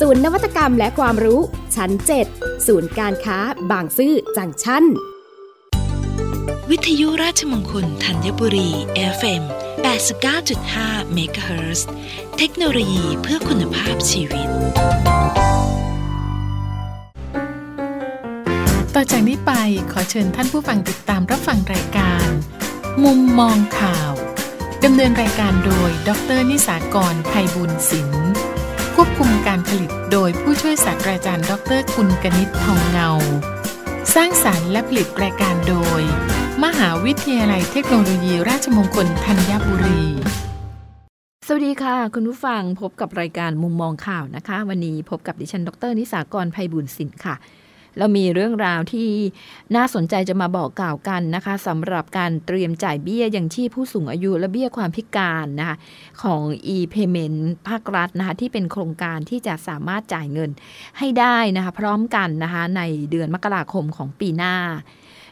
ศูนย์นวัตกรรมและความรู้ ชั้น 7 ศูนย์การค้า บางซื่อจังชั้น วิทยุราชมงคลธัญบุรี FM 89.5เมกะเฮิรตซ์เทคโนโลยีเพื่อคุณภาพชีวิต ต่อจากนี้ไปขอเชิญท่านผู้ฟังติดตามรับฟังรายการ มุมมองข่าวดำเนินรายการโดย ดรนิสากรไพบุญศิลป์ ควบคุมการผลิตโดยผู้ช่วยศาสตราจารย์ ดรกุลกนิษฐ์ทองเงา สร้างสารรค์และผลิตรายการโดย มหาวิทยาลัยเทคโนโลยีราชมงคลธัญบุรี สวัสดีค่ะ คุณผู้ฟังพบกับรายการมุมมองข่าวนะคะ วันนี้พบกับดิฉัน ดร นิสากรไพบุญสินค่ะ เรามีเรื่องราวที่น่าสนใจจะมาบอกกล่าวกันนะคะสำหรับการเตรียมจ่ายเบี้ยย่างที่ผู้สูงอายุและเบี้ยความพิการนะคะของ e-payment ภาครัฐนะคะที่เป็นโครงการที่จะสามารถจ่ายเงินให้ได้นะคะพร้อมกันนะคะในเดือนมกราคมของปีหน้า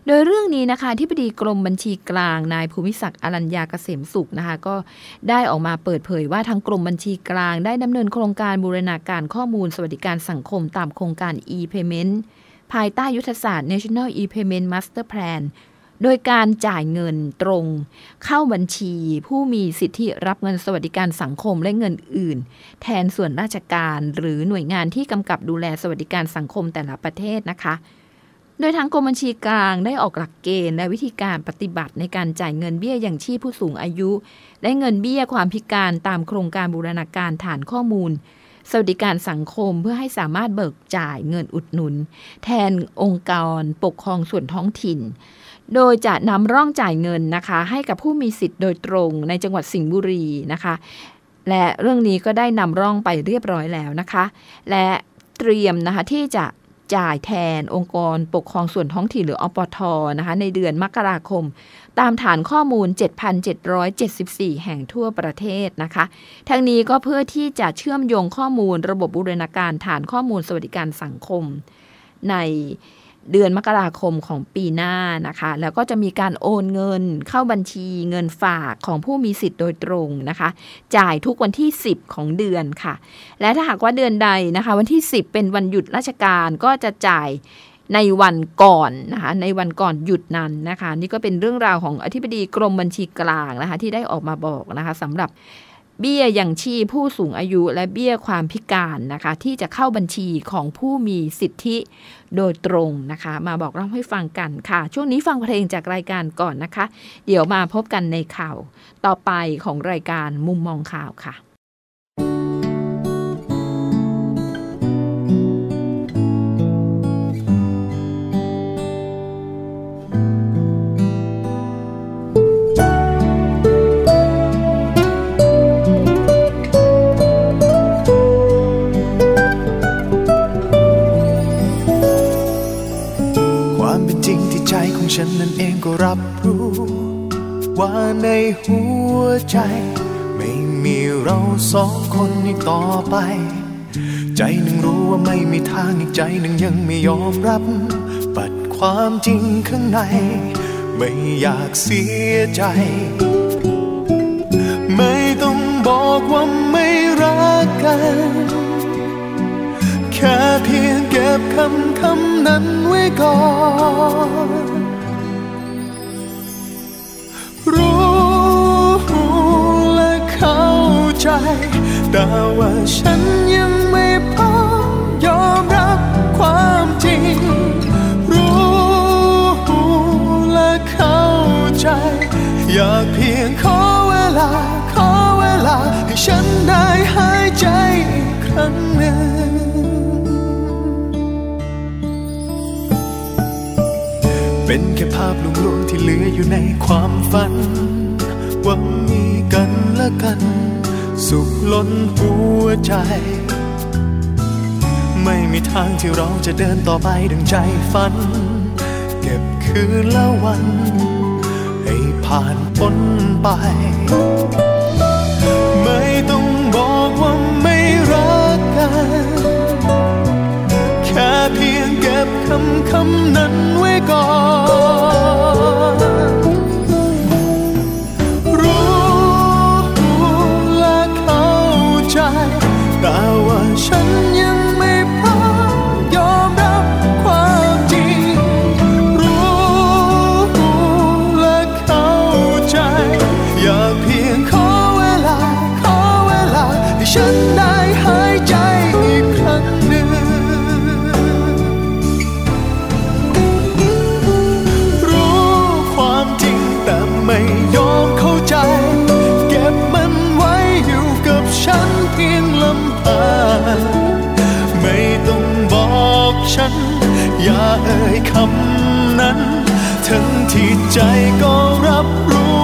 โดยเรื่องนี้นะคะที่ปดีกรมบัญชีกลางนายภูมิศักดิ์อรัญญาเกษมสุขนะคะก็ได้ออกมาเปิดเผยว่าทางกรมบัญชีกลางได้ดำเนินโครงการบูรณาการข้อมูลสวัสดิการสังคมตามโครงการ e-payment ภายใต้ยุทธศาสตร์ National e-payment master plan โดยการจ่ายเงินตรง เข้าบัญชีผู้มีสิทธิรับเงินสวัสดิการสังคมและเงินอื่น แทนส่วนราชการหรือหน่วยงานที่กำกับดูแลสวัสดิการสังคมแต่ละประเทศนะคะ โดยทางกรมบัญชีกลางได้ออกหลักเกณฑ์และวิธีการปฏิบัติในการจ่ายเงินเบี้ยอย่างชีพผู้สูงอายุ และเงินเบี้ยความพิการตามโครงการบูรณาการฐานข้อมูล สวัสดิการสังคมเพื่อให้สามารถเบิกจ่ายเงินอุดหนุน แทนองค์กรปกครองส่วนท้องถิ่น โดยจะนำร่องจ่ายเงินนะคะ ให้กับผู้มีสิทธิ์โดยตรงในจังหวัดสิงห์บุรีนะคะ และเรื่องนี้ก็ได้นำร่องไปเรียบร้อยแล้วนะคะ และเตรียมนะคะที่จะจ่ายแทนองค์กรปกครองส่วนท้องถิ่นหรืออปทนะคะในเดือนมกราคม ตามฐานข้อมูล 7,774 แห่งทั่วประเทศนะคะ ทั้งนี้ก็เพื่อที่จะเชื่อมโยงข้อมูลระบบบูรณาการฐานข้อมูลสวัสดิการสังคม ในเดือนมกราคมของปีหน้านะคะ แล้วก็จะมีการโอนเงินเข้าบัญชีเงินฝากของผู้มีสิทธิ์โดยตรงนะคะ จ่ายทุกวันที่ 10 ของเดือนค่ะ และถ้าหากว่าเดือนใดนะคะ วันที่ 10 เป็นวันหยุดราชการก็จะจ่าย ในวันก่อนนะคะในวันก่อนหยุดนั้นนะคะ นี่ก็เป็นเรื่องราวของอธิบดีกรมบัญชีกลางนะคะ ที่ได้ออกมาบอกนะคะสำหรับเบี้ยยังชีพผู้สูงอายุและเบี้ยความพิการนะคะ ที่จะเข้าบัญชีของผู้มีสิทธิโดยตรงนะคะ มาบอกเล่าให้ฟังกันค่ะ ช่วงนี้ฟังเพลงจากรายการก่อนนะคะ เดี๋ยวมาพบกันในข่าวต่อไปของรายการมุมมองข่าวค่ะ ฉันนั้นเองก็รับรู้ ว่าในหัวใจ ไม่มีเราสองคนอีกต่อไป ใจหนึ่งรู้ว่าไม่มีทางอีกใจหนึ่งยังไม่ยอมรับ ปัดความจริงข้างใน ไม่อยากเสียใจ ไม่ต้องบอกว่าไม่รักกันแค่เพียงเก็บคำคำนั้นไว้ก่อน ใจ แต่ว่าฉันยังไม่พร้อมยอมรับความจริง รู้และเข้าใจ อยากเพียงขอเวลา ขอเวลา ให้ฉันได้หายใจอีกครั้งหนึ่งเป็นแค่ภาพลวงๆที่เหลืออยู่ในความฝันว่ามีกันและกัน สุขล้นหัวใจ ไม่มีทางที่เราจะเดินต่อไปดังใจฝัน เก็บคืนและวัน ให้ผ่านพ้นไป ไม่ต้องบอกว่าไม่รักกัน แค่เพียงเก็บคำคำนั้นไว้ก่อน อย่าเอ่ยคำนั้น ทั้งที่ใจก็รับรู้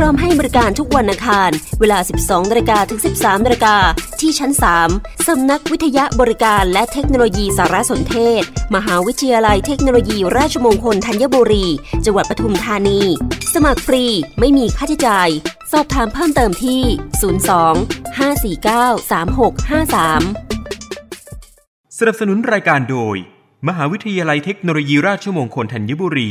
พร้อมให้บริการทุกวันอังคาร เวลา 12นาฬิกาถึง 13นาฬิกาที่ชั้น 3 สำนักวิทยาบริการและเทคโนโลยีสารสนเทศ มหาวิทยาลัยเทคโนโลยี ราชมงคลธัญบุรี จังหวัดปทุมธานี สมัครฟรีไม่มีค่าใช้จ่าย สอบถามเพิ่มเติมที่ 02 549 3653สนับสนุนรายการโดย มหาวิทยาลัยเทคโนโลยีราชมงคลธัญบุรี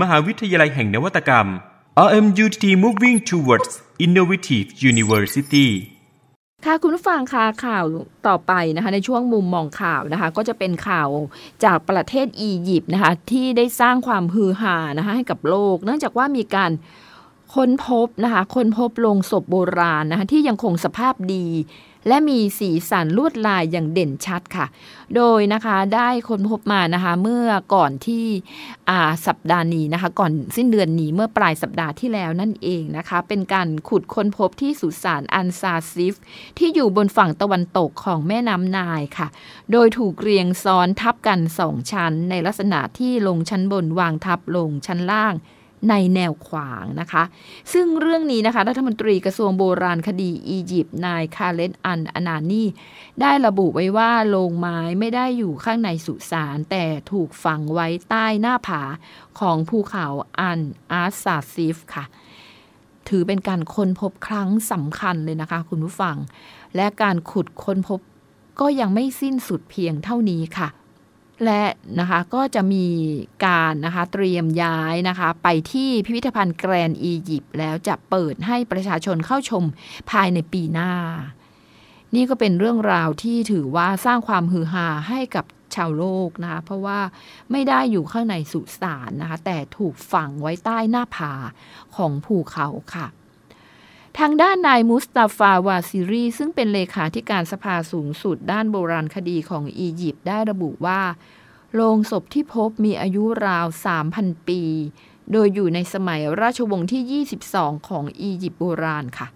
มหาวิทยาลัยแห่งนวัตกรรม RMUTT Moving Towards Innovative University ค่ะคุณผู้ฟังค่ะข่าวต่อไปนะคะในช่วงมุมมองข่าวนะคะก็จะเป็นข่าวจากประเทศอียิปต์นะคะที่ได้สร้างความฮือฮานะคะให้กับโลก เนื่องจากว่ามีการค้นพบนะคะค้นพบโลงศพโบราณนะคะที่ยังคงสภาพดี และมีสีสันลวดลายอย่างเด่นชัดค่ะ โดยนะคะได้ค้นพบมานะคะเมื่อก่อนที่สัปดาห์นี้นะคะ ก่อนสิ้นเดือนนี้เมื่อปลายสัปดาห์ที่แล้วนั่นเองนะคะ เป็นการขุดค้นพบที่สุสานอันซาซิฟ ที่อยู่บนฝั่งตะวันตกของแม่น้ำนายค่ะ โดยถูกเรียงซ้อนทับกันสองชั้น ในลักษณะที่ลงชั้นบนวางทับลงชั้นล่าง ในแนวขวางนะคะ ซึ่งเรื่องนี้นะคะ รัฐมนตรีกระทรวงโบราณคดีอียิปต์นายคาเลนอันอนานีได้ระบุไว้ว่าโลงไม้ไม่ได้อยู่ข้างในสุสาน แต่ถูกฝังไว้ใต้หน้าผาของภูเขาอันอาซาซิฟค่ะ ถือเป็นการค้นพบครั้งสำคัญเลยนะคะ คุณผู้ฟัง และการขุดค้นพบก็ยังไม่สิ้นสุดเพียงเท่านี้ค่ะ และนะคะก็จะมีการนะคะเตรียมย้ายนะคะไปที่พิพิธภัณฑ์แกรนอียิปต์แล้วจะเปิดให้ประชาชนเข้าชมภายในปีหน้า นี่ก็เป็นเรื่องราวที่ถือว่าสร้างความฮือฮาให้กับชาวโลกนะคะเพราะว่าไม่ได้อยู่ข้างในสุสานนะคะแต่ถูกฝังไว้ใต้หน้าผาของภูเขาค่ะ ทางด้านนายมุสตาฟาวาซิรีซึ่งเป็นเลขาธิการสภาสูงสุดด้านโบราณคดีของอียิปต์ได้ระบุว่า โลงศพที่พบมีอายุราว 3,000 ปี โดยอยู่ในสมัยราชวงศ์ที่ 22 ของอียิปต์โบราณค่ะ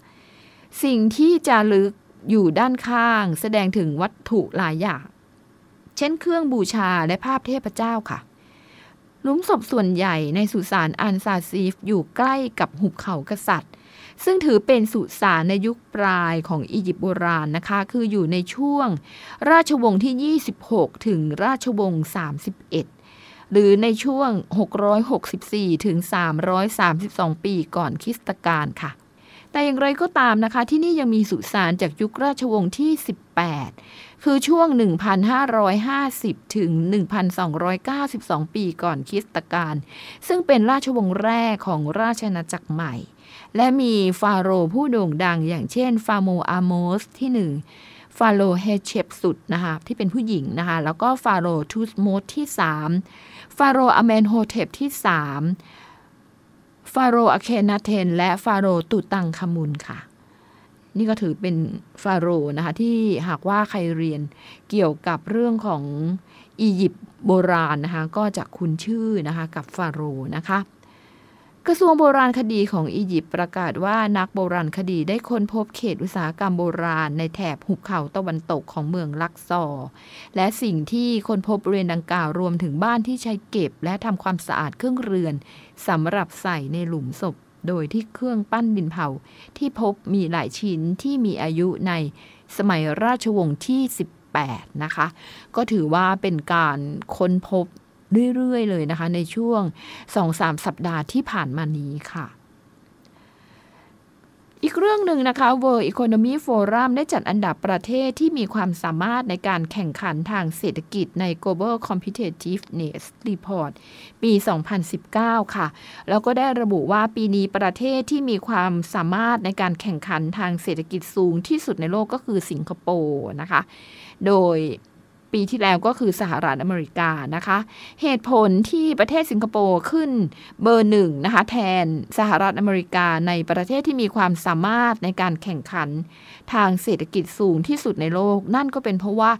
สิ่งที่จารึกอยู่ด้านข้างแสดงถึงวัตถุหลายอย่าง เช่นเครื่องบูชาและภาพเทพเจ้าค่ะหลุมศพส่วนใหญ่ในสุสานอันซาซีฟอยู่ใกล้กับหุบเขากษัตริย์ ซึ่งถือเป็นสุสานในยุคปลายของอียิปต์โบราณนะคะ คืออยู่ในช่วงราชวงศ์ที่ 26 ถึงราชวงศ์ 31 หรือในช่วง 664 ถึง 332 ปีก่อนคริสตกาลค่ะ แต่อย่างไรก็ตามนะคะ ที่นี่ยังมีสุสานจากยุคราชวงศ์ที่ 18 คือช่วง 1,550 ถึง 1,292 ปีก่อนคริสตกาลซึ่งเป็นราชวงศ์แรกของราชอาณาจักรใหม่ และมีฟาโรห์ผู้โด่งดัง อย่างเช่นฟาโรห์อาโมสที่หนึ่งฟาโรห์แฮตเชปซุตนะคะที่เป็นผู้หญิงนะคะแล้วก็ฟาโรห์ทุตโมสที่สามฟาโรห์อเมนโฮเทปที่สามฟาโรห์อเคนาเทน และฟาโรห์ตุตันคามุนค่ะ นี่ก็ถือเป็นฟาโรนะคะที่หากว่าใครเรียนเกี่ยวกับเรื่องของอียิปต์โบราณนะคะก็จะคุ้นชื่อนะคะกับฟาโรนะคะ กระทรวงโบราณคดีของอียิปต์ประกาศว่านักโบราณคดีได้ค้นพบเขตอุตสาหกรรมโบราณในแถบหุบเขาตะวันตกของเมืองลักซอร์และสิ่งที่ค้นพบบริเวณดังกล่าวรวมถึงบ้านที่ใช้เก็บ และทำความสะอาดเครื่องเรือนสำหรับใส่ในหลุมศพ โดยที่เครื่องปั้นดินเผา ที่พบมีหลายชิ้นที่มีอายุในสมัยราชวงศ์ที่18นะคะก็ถือว่าเป็นการค้นพบ เรื่อยๆเลยนะคะ ในช่วง 2-3 สัปดาห์ที่ผ่านมานี้ค่ะอีกเรื่องหนึ่งนะคะ World Economy Forum ได้จัดอันดับประเทศที่มีความสามารถในการแข่งขันทางเศรษฐกิจใน Global Competitiveness Report ปี 2019 ค่ะ แล้วก็ได้ระบุว่าปีนี้ประเทศที่มีความสามารถในการแข่งขันทางเศรษฐกิจสูงที่สุดในโลกก็คือสิงคโปร์นะคะ โดย ปีที่แล้วก็คือสหรัฐอเมริกานะคะ เหตุผลที่ประเทศสิงคโปร์ขึ้นเบอร์หนึ่งนะคะแทนสหรัฐอเมริกาในประเทศที่มีความสามารถในการแข่งขัน ทางเศรษฐกิจสูงที่สุดในโลก นั่นก็เป็นเพราะว่า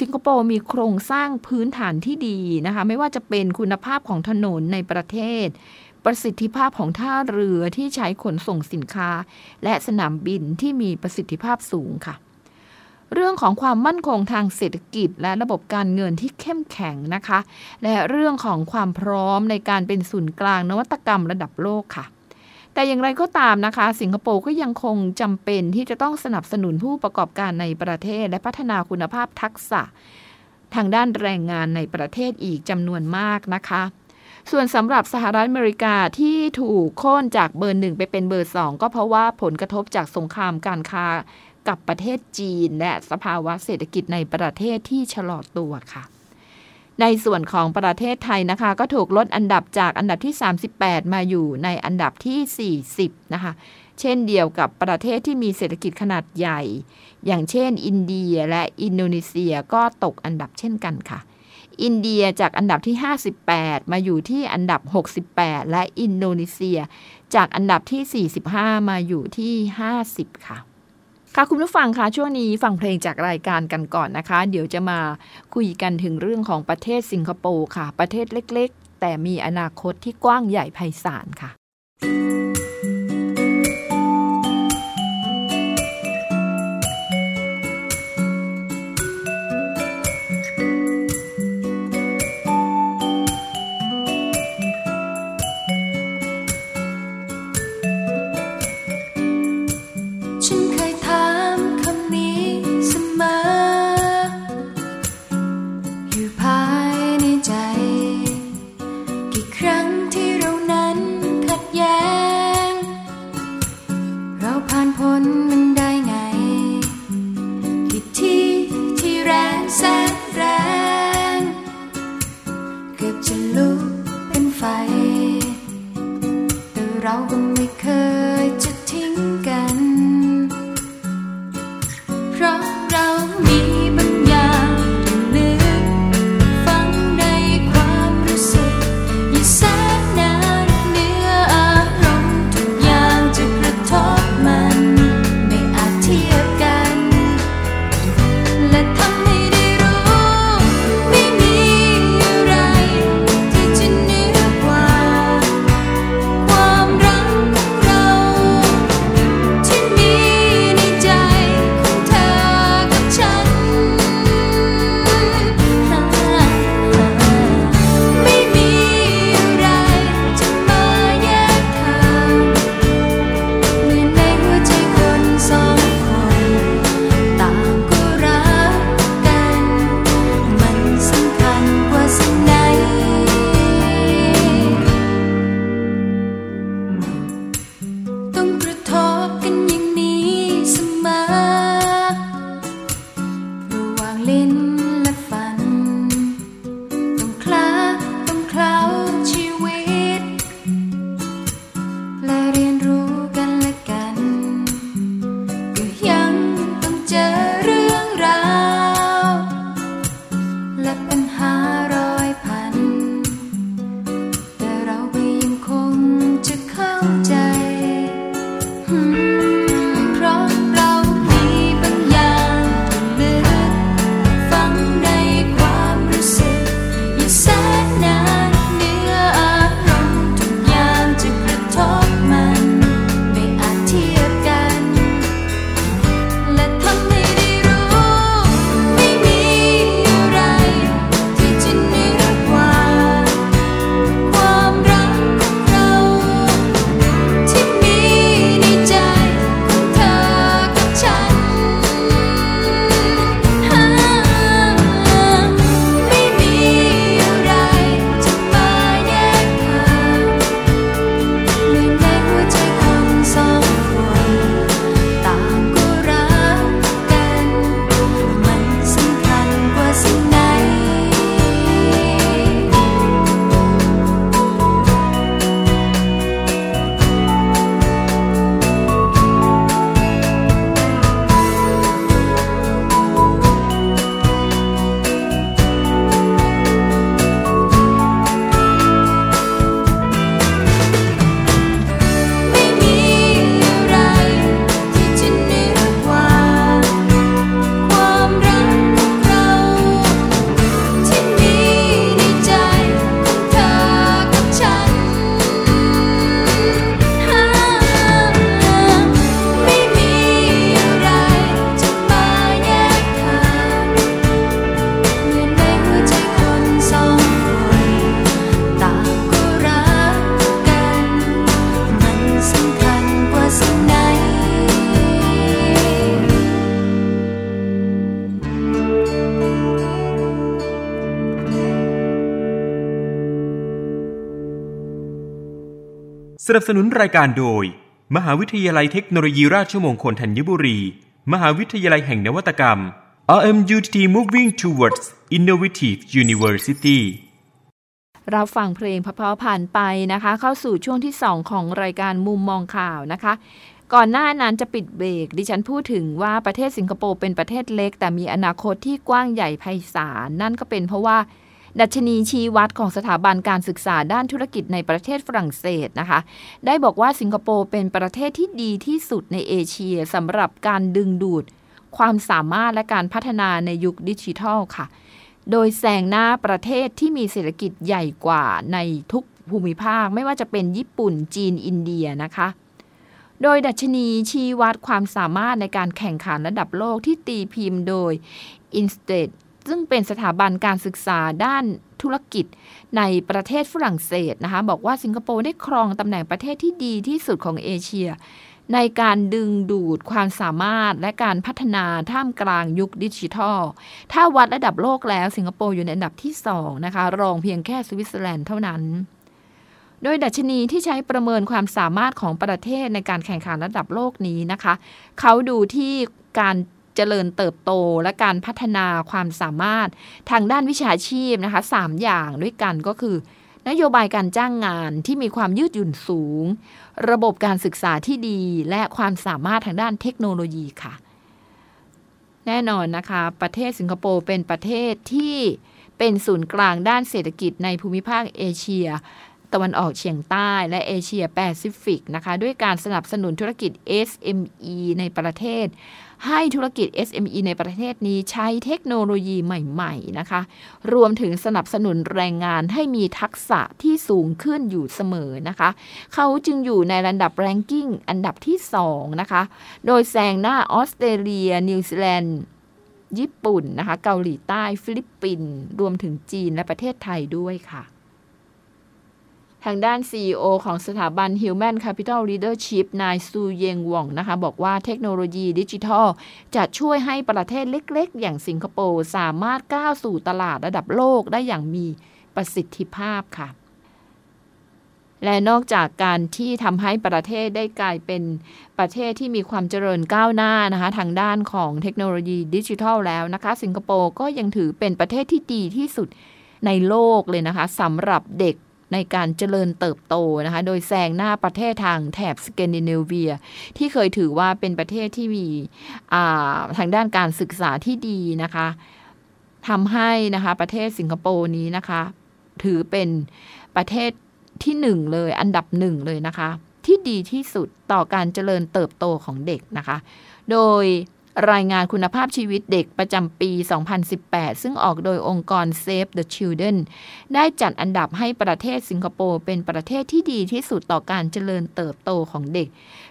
สิงคโปร์มีโครงสร้างพื้นฐานที่ดีนะคะ ไม่ว่าจะเป็นคุณภาพของถนนในประเทศประสิทธิภาพของท่าเรือที่ใช้ขนส่งสินค้า และสนามบินที่มีประสิทธิภาพสูงค่ะ เรื่องของความมั่นคงทางเศรษฐกิจ และระบบการเงินที่เข้มแข็งนะคะ และเรื่องของความพร้อมในการเป็นศูนย์กลางนวัตกรรมระดับโลกค่ะ แต่อย่างไรก็ตามนะคะ สิงคโปร์ก็ยังคงจำเป็นที่จะต้องสนับสนุนผู้ประกอบการในประเทศ และพัฒนาคุณภาพทักษะ ทางด้านแรงงานในประเทศอีกจำนวนมากนะคะส่วนสำหรับสหรัฐอเมริกาที่ถูกโค่นจากเบอร์หนึ่งไปเป็นเบอร์สองก็เพราะว่าผลกระทบจากสงครามการค้า กับประเทศจีน และสภาวะเศรษฐกิจในประเทศที่ชะลอตัวค่ะ ในส่วนของประเทศไทยนะคะ ก็ถูกลดอันดับจากอันดับที่ 38 มาอยู่ในอันดับที่ 40 นะคะ เช่นเดียวกับประเทศที่มีเศรษฐกิจขนาดใหญ่ อย่างเช่น อินเดียและอินโดนีเซียก็ตกอันดับเช่นกันค่ะอินเดียจากอันดับที่ 58 มาอยู่ที่อันดับ 68 และอินโดนีเซีย จากอันดับที่ 45 มาอยู่ที่ 50 ค่ะ ค่ะคุณผู้ฟังคะช่วงนี้ฟังเพลงจากรายการกันก่อนนะคะ เดี๋ยวจะมาคุยกันถึงเรื่องของประเทศสิงคโปร์ค่ะ ประเทศเล็ก ๆ แต่มีอนาคตที่กว้างใหญ่ไพศาลค่ะ สนับสนุนรายการโดย มหาวิทยาลัยเทคโนโลยีราชมงคลธัญบุรี มหาวิทยาลัยแห่งนวัตกรรม RMUTT Moving Towards Innovative University เราฟังเพลงเพราะๆผ่านไปนะคะ เข้าสู่ช่วงที่ 2 ของรายการมุมมองข่าวนะคะ ก่อนหน้านั้นจะปิดเบรกดิฉันพูดถึงว่าประเทศสิงคโปร์เป็นประเทศเล็ก แต่มีอนาคตที่กว้างใหญ่ไพศาลนั่นก็เป็นเพราะว่า ดัชนีชี้วัดของสถาบันการศึกษาด้านธุรกิจในประเทศฝรั่งเศสนะคะ ได้บอกว่าสิงคโปร์เป็นประเทศที่ดีที่สุดในเอเชียสำหรับการดึงดูด ความสามารถและการพัฒนาในยุคดิจิทัลค่ะ โดยแซงหน้าประเทศที่มีเศรษฐกิจใหญ่กว่าในทุกภูมิภาค ไม่ว่าจะเป็นญี่ปุ่นจีนอินเดียนะคะ โดยดัชนีชี้วัดความสามารถในการแข่งขันระดับโลกที่ตีพิมพ์โดย i n s t a t ซึ่งเป็นสถาบันการศึกษาด้านธุรกิจในประเทศฝรั่งเศสนะคะ บอกว่าสิงคโปร์ได้ครองตำแหน่งประเทศที่ดีที่สุดของเอเชีย ในการดึงดูดความสามารถและการพัฒนาท่ามกลางยุคดิจิทัล ถ้าวัดระดับโลกแล้วสิงคโปร์อยู่ในอันดับที่ 2 นะคะ รองเพียงแค่สวิตเซอร์แลนด์เท่านั้น โดยดัชนีที่ใช้ประเมินความสามารถของประเทศในการแข่งขันระดับโลกนี้นะคะ เขาดูที่การ เจริญเติบโต และการพัฒนาความสามารถทางด้านวิชาชีพนะคะสามอย่างด้วยกันก็คือ นโยบายการจ้างงานที่มีความยืดหยุ่นสูง ระบบการศึกษาที่ดี และความสามารถทางด้านเทคโนโลยีค่ะ แน่นอนนะคะ ประเทศสิงคโปร์เป็นประเทศที่เป็นศูนย์กลางด้านเศรษฐกิจในภูมิภาคเอเชียตะวันออกเฉียงใต้และเอเชียแปซิฟิกนะคะ ด้วยการสนับสนุนธุรกิจ SME ในประเทศ ให้ธุรกิจ SME ในประเทศนี้ใช้เทคโนโลยีใหม่ๆนะคะ รวมถึงสนับสนุนแรงงานให้มีทักษะที่สูงขึ้นอยู่เสมอนะคะ เขาจึงอยู่ในระดับ ranking อันดับที่ 2 นะคะ โดยแซงหน้าออสเตรเลีย นิวซีแลนด์ญี่ปุ่นนะคะ เกาหลีใต้ฟิลิปปินส์รวมถึงจีนและประเทศไทยด้วยค่ะ ทางด้าน CEO ของสถาบัน Human Capital Leadership นายซูเยงหว่องนะคะ บอกว่าเทคโนโลยีดิจิทัล จะช่วยให้ประเทศเล็กๆ อย่างสิงคโปร์ สามารถก้าวสู่ตลาดระดับโลกได้อย่างมีประสิทธิภาพค่ะ และนอกจากการที่ทำให้ประเทศได้กลายเป็นประเทศที่มีความเจริญก้าวหน้านะคะ ทางด้านของเทคโนโลยีดิจิทัลแล้วนะคะ สิงคโปร์ก็ยังถือเป็นประเทศที่ดีที่สุดในโลกเลยนะคะสำหรับเด็ก ในการเจริญเติบโตนะคะ โดยแซงหน้าประเทศทางแถบสแกนดิเนเวีย ที่เคยถือว่าเป็นประเทศที่มีทางด้านการศึกษาที่ดีนะคะทำให้นะคะประเทศสิงคโปร์นี้นะคะ ถือเป็นประเทศที่หนึ่งเลย อันดับหนึ่งเลยนะคะ ที่ดีที่สุดต่อการเจริญเติบโตของเด็กนะคะ โดย รายงานคุณภาพชีวิตเด็กประจำปี 2018 ซึ่งออกโดยองค์กร Save the Children ได้จัดอันดับให้ประเทศสิงคโปร์เป็นประเทศที่ดีที่สุดต่อการเจริญเติบโตของเด็ก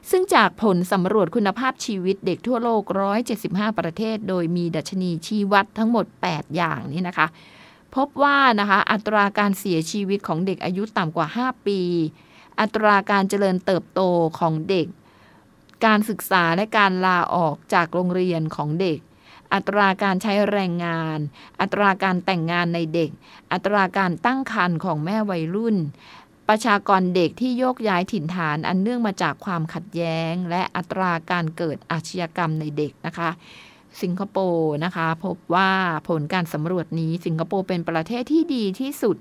ซึ่งจากผลสำรวจคุณภาพชีวิตเด็กทั่วโลก 175 ประเทศ โดยมีดัชนีชี้วัดทั้งหมด 8 อย่างนี้นะคะพบว่านะคะอัตราการเสียชีวิตของเด็กอายุต่ำกว่า 5 ปี อัตราการเจริญเติบโตของเด็ก การศึกษาและการลาออกจากโรงเรียนของเด็ก อัตราการใช้แรงงาน อัตราการแต่งงานในเด็ก อัตราการตั้งครรภ์ของแม่วัยรุ่น ประชากรเด็กที่โยกย้ายถิ่นฐานอันเนื่องมาจากความขัดแย้ง และอัตราการเกิดอาชญากรรมในเด็กนะคะสิงคโปร์นะคะ พบว่าผลการสำรวจนี้สิงคโปร์เป็นประเทศที่ดีที่สุด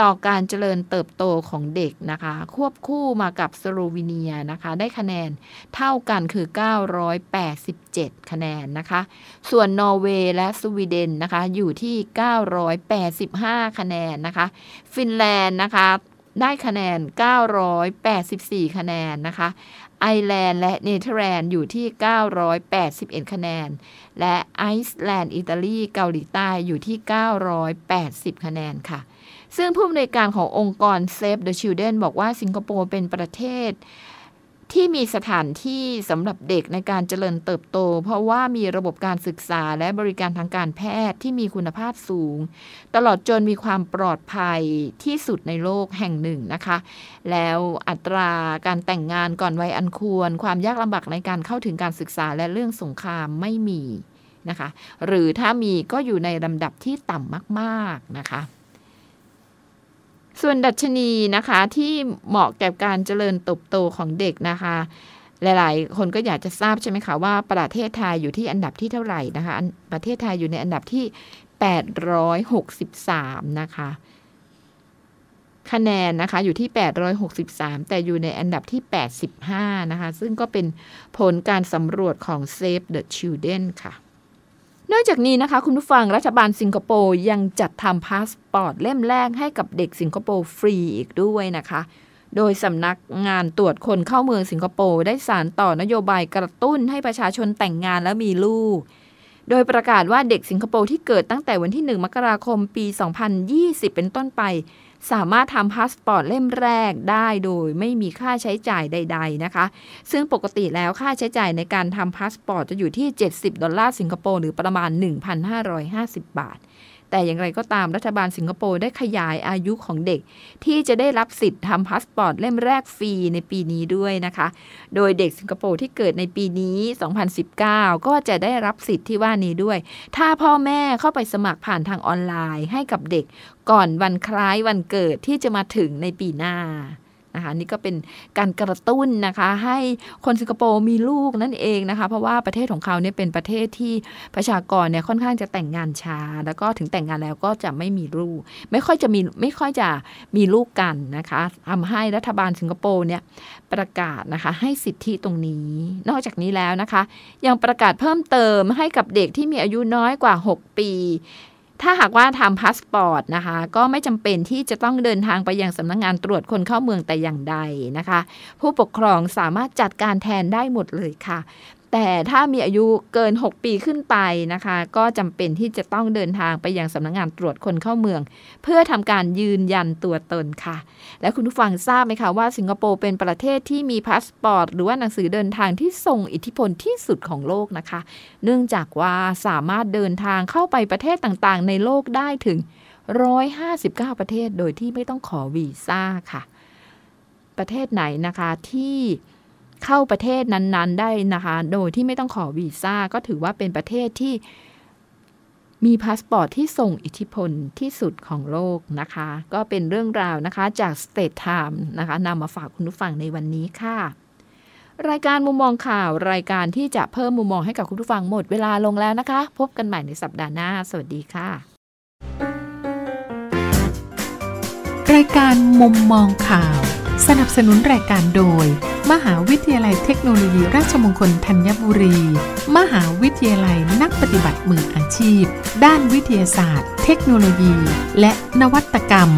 ต่อการเจริญเติบโตของเด็กนะคะ ควบคู่มากับสโลวีเนียนะคะ ได้คะแนนเท่ากันคือ 987 คะแนนนะคะ ส่วนนอร์เวย์และสวีเดนนะคะ อยู่ที่ 985 คะแนนนะคะ ฟินแลนด์นะคะได้คะแนน 984 คะแนนนะคะ ไอร์แลนด์และเนเธอร์แลนด์อยู่ที่ 981 คะแนน และไอซ์แลนด์ อิตาลี เกาหลีใต้อยู่ที่ 980 คะแนนค่ะ ซึ่งผู้อำนวยการขององค์กร Save the Children บอกว่าสิงคโปร์เป็นประเทศที่มีสถานที่สำหรับเด็กในการเจริญเติบโต เพราะว่ามีระบบการศึกษาและบริการทางการแพทย์ที่มีคุณภาพสูง ตลอดจนมีความปลอดภัยที่สุดในโลกแห่งหนึ่งนะคะ แล้วอัตราการแต่งงานก่อนวัยอันควร ความยากลำบากในการเข้าถึงการศึกษาและเรื่องสงครามไม่มีนะคะ หรือถ้ามีก็อยู่ในลำดับที่ต่ำมาก ๆนะคะ ส่วนดัชนีนะคะที่เหมาะแก่การเจริญเติบโตของเด็กนะคะ หลาย ๆ คนก็อยากจะทราบใช่ไหมคะว่าประเทศไทยอยู่ที่อันดับที่เท่าไหร่นะคะ ประเทศไทยอยู่ในอันดับที่ 863 นะคะ คะแนนนะคะอยู่ที่ 863 แต่อยู่ในอันดับที่ 85 นะคะ ซึ่งก็เป็นผลการสำรวจของ Save the Children ค่ะ นอกจากนี้นะคะคุณผู้ฟังรัฐบาลสิงคโปร์ยังจัดทำพาสปอร์ตเล่มแรกให้กับเด็กสิงคโปร์ฟรีอีกด้วยนะคะ โดยสำนักงานตรวจคนเข้าเมืองสิงคโปร์ได้สานต่อนโยบายกระตุ้นให้ประชาชนแต่งงานและมีลูก โดยประกาศว่าเด็กสิงคโปร์ที่เกิดตั้งแต่วันที่ 1 มกราคมปี 2020 เป็นต้นไป สามารถทำพาสปอร์ตเล่มแรกได้โดยไม่มีค่าใช้จ่ายใด ๆนะคะ ซึ่งปกติแล้วค่าใช้จ่ายในการทำพาสปอร์ตจะอยู่ที่ 70 ดอลลาร์สิงคโปร์หรือประมาณ 1,550 บาท แต่อย่างไรก็ตามรัฐบาลสิงคโปร์ได้ขยายอายุของเด็ก ที่จะได้รับสิทธิ์ทำพาสปอร์ตเล่มแรกฟรีในปีนี้ด้วยนะคะ โดยเด็กสิงคโปร์ที่เกิดในปีนี้ 2019 ก็จะได้รับสิทธิ์ที่ว่านี้ด้วย ถ้าพ่อแม่เข้าไปสมัครผ่านทางออนไลน์ให้กับเด็ก ก่อนวันคล้ายวันเกิดที่จะมาถึงในปีหน้า นะคะนี่ก็เป็นการกระตุ้นนะคะ ให้คนสิงคโปร์มีลูกนั่นเองนะคะ เพราะว่าประเทศของเขาเนี่ยเป็นประเทศที่ประชากรเนี่ยค่อนข้างจะแต่งงานช้า แล้วก็ถึงแต่งงานแล้วก็จะไม่มีลูก ไม่ค่อยจะมีไม่ค่อยจะมีลูกกันนะคะทำให้รัฐบาลสิงคโปร์เนี่ยประกาศนะคะให้สิทธิตรงนี้ นอกจากนี้แล้วนะคะ ยังประกาศเพิ่มเติมให้กับเด็กที่มีอายุน้อยกว่า 6 ปี ถ้าหากว่าทำพาสปอร์ตนะคะ ก็ไม่จำเป็นที่จะต้องเดินทางไปยังสำนักงงานตรวจคนเข้าเมืองแต่อย่างใดนะคะ ผู้ปกครองสามารถจัดการแทนได้หมดเลยค่ะ แต่ถ้ามีอายุเกิน 6 ปีขึ้นไปนะคะ ก็จำเป็นที่จะต้องเดินทางไปยังสำนักงานตรวจคนเข้าเมือง เพื่อทำการยืนยันตัวตนค่ะ และคุณผู้ฟังทราบไหมคะว่าสิงคโปร์เป็นประเทศที่มีพาสปอร์ตหรือว่าหนังสือเดินทางที่ทรงอิทธิพลที่สุดของโลกนะคะ เนื่องจากว่าสามารถเดินทางเข้าไปประเทศต่างๆ ในโลกได้ถึง 159 ประเทศโดยที่ไม่ต้องขอวีซ่าค่ะ ประเทศไหนนะคะที่ เข้าประเทศนั้น ๆ ได้นะคะ โดยที่ไม่ต้องขอวีซ่าก็ถือว่าเป็นประเทศที่มีพาสปอร์ตที่ทรงอิทธิพลที่สุดของโลกนะคะ ก็เป็นเรื่องราวนะคะจาก Straits Times นะคะนำมาฝากคุณผู้ฟังในวันนี้ค่ะ รายการมุมมองข่าวรายการที่จะเพิ่มมุมมองให้กับคุณผู้ฟังหมดเวลาลงแล้วนะคะ พบกันใหม่ในสัปดาห์หน้า สวัสดีค่ะ รายการมุมมองข่าว สนับสนุนรายการโดย มหาวิทยาลัยเทคโนโลยีราชมงคลธัญบุรี มหาวิทยาลัยนักปฏิบัติมืออาชีพ ด้านวิทยาศาสตร์ เทคโนโลยี และนวัตกรรม